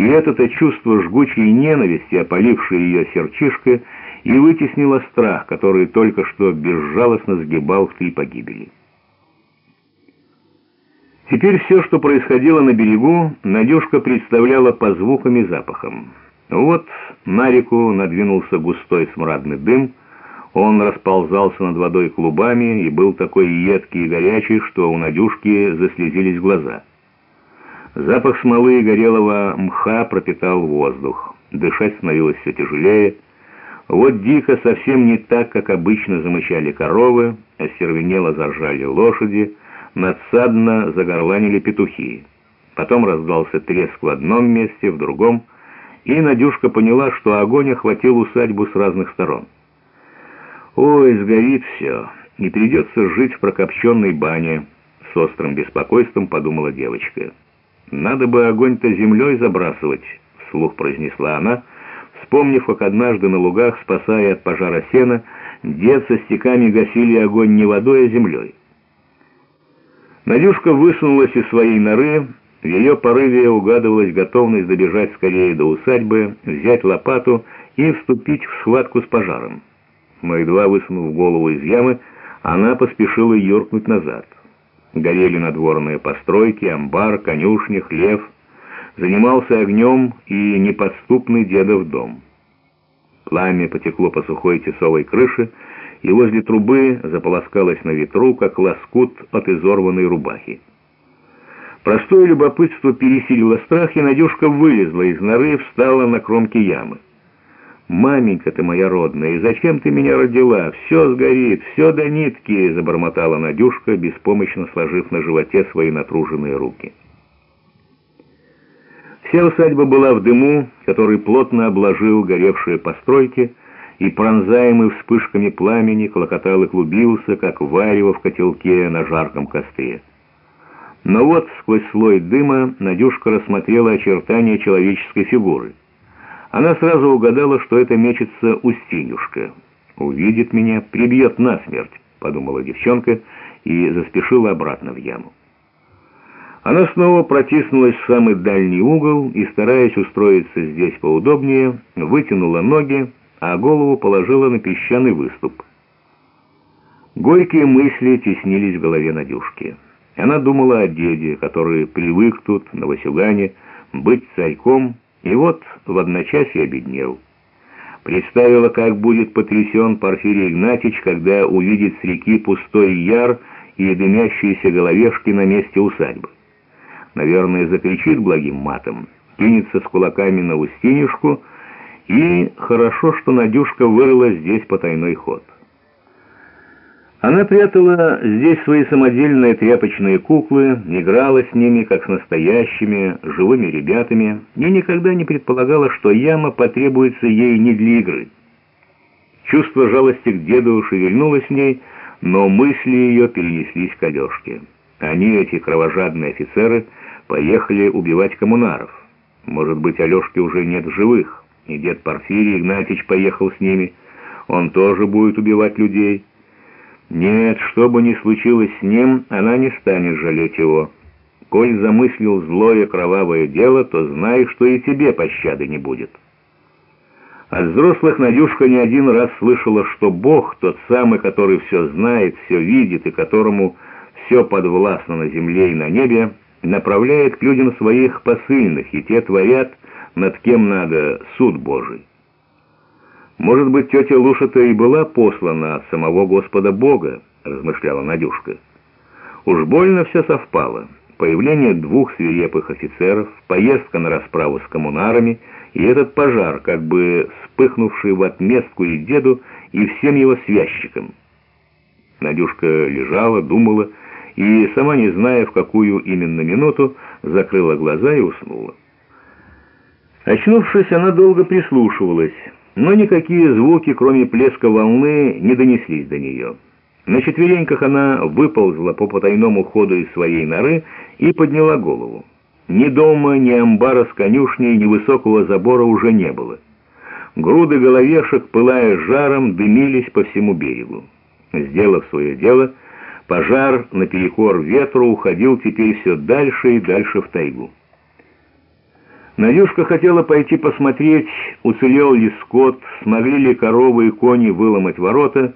И это-то чувство жгучей ненависти, опалившее ее сердчишко, и вытеснило страх, который только что безжалостно сгибал в три погибели. Теперь все, что происходило на берегу, Надюшка представляла по звукам и запахам. Вот на реку надвинулся густой смрадный дым, он расползался над водой клубами и был такой едкий и горячий, что у Надюшки заслезились глаза. Запах смолы и горелого мха пропитал воздух. Дышать становилось все тяжелее. Вот дико совсем не так, как обычно замычали коровы, остервенело заржали лошади, надсадно загорланили петухи. Потом раздался треск в одном месте, в другом, и Надюшка поняла, что огонь охватил усадьбу с разных сторон. «Ой, сгорит все, и придется жить в прокопченной бане», — с острым беспокойством подумала девочка. «Надо бы огонь-то землей забрасывать», — вслух произнесла она, вспомнив, как однажды на лугах, спасая от пожара сена, дед со стеками гасили огонь не водой, а землей. Надюшка высунулась из своей норы, в ее порыве угадывалась готовность добежать скорее до усадьбы, взять лопату и вступить в схватку с пожаром. Но едва высунув голову из ямы, она поспешила юркнуть назад. Горели надворные постройки, амбар, конюшни, хлев. Занимался огнем и неподступный дедов дом. Пламя потекло по сухой тесовой крыше, и возле трубы заполоскалось на ветру, как лоскут от изорванной рубахи. Простое любопытство пересилило страх, и Надюшка вылезла из норы и встала на кромке ямы. «Маменька ты моя родная, и зачем ты меня родила? Все сгорит, все до нитки!» — забормотала Надюшка, беспомощно сложив на животе свои натруженные руки. Вся усадьба была в дыму, который плотно обложил горевшие постройки, и, пронзаемый вспышками пламени, клокотал и клубился, как варево в котелке на жарком костре. Но вот сквозь слой дыма Надюшка рассмотрела очертания человеческой фигуры. Она сразу угадала, что это мечется Устинюшка. «Увидит меня, прибьет насмерть», — подумала девчонка и заспешила обратно в яму. Она снова протиснулась в самый дальний угол и, стараясь устроиться здесь поудобнее, вытянула ноги, а голову положила на песчаный выступ. Горькие мысли теснились в голове Надюшки. Она думала о деде, который привык тут, на Васюгане, быть царьком, и вот в одночасье обеднел. Представила, как будет потрясен Порфирий Игнатьич, когда увидит с реки пустой яр и дымящиеся головешки на месте усадьбы. Наверное, закричит благим матом, кинется с кулаками на Устинюшку, и хорошо, что Надюшка вырыла здесь потайной ход. Она прятала здесь свои самодельные тряпочные куклы, играла с ними, как с настоящими, живыми ребятами, и никогда не предполагала, что яма потребуется ей не для игры. Чувство жалости к деду шевельнулось в ней, но мысли ее перенеслись к Алешке. Они, эти кровожадные офицеры, поехали убивать коммунаров. Может быть, Алешки уже нет в живых, и дед Порфирий Игнатьич поехал с ними. Он тоже будет убивать людей. Нет, что бы ни случилось с ним, она не станет жалеть его. Коль замыслил злое кровавое дело, то знай, что и тебе пощады не будет. От взрослых Надюшка не один раз слышала, что Бог, тот самый, который все знает, все видит и которому все подвластно на земле и на небе, направляет к людям своих посыльных, и те творят, над кем надо, суд Божий. «Может быть, тетя Луша-то и была послана от самого Господа Бога», — размышляла Надюшка. Уж больно все совпало. Появление двух свирепых офицеров, поездка на расправу с коммунарами и этот пожар, как бы вспыхнувший в отместку и деду, и всем его связчикам. Надюшка лежала, думала, и, сама не зная, в какую именно минуту, закрыла глаза и уснула. Очнувшись, она долго прислушивалась но никакие звуки, кроме плеска волны, не донеслись до нее. На четвереньках она выползла по потайному ходу из своей норы и подняла голову. Ни дома, ни амбара с конюшней, ни высокого забора уже не было. Груды головешек, пылая жаром, дымились по всему берегу. Сделав свое дело, пожар наперекор ветру уходил теперь все дальше и дальше в тайгу. Надюшка хотела пойти посмотреть, уцелел ли скот, смогли ли коровы и кони выломать ворота,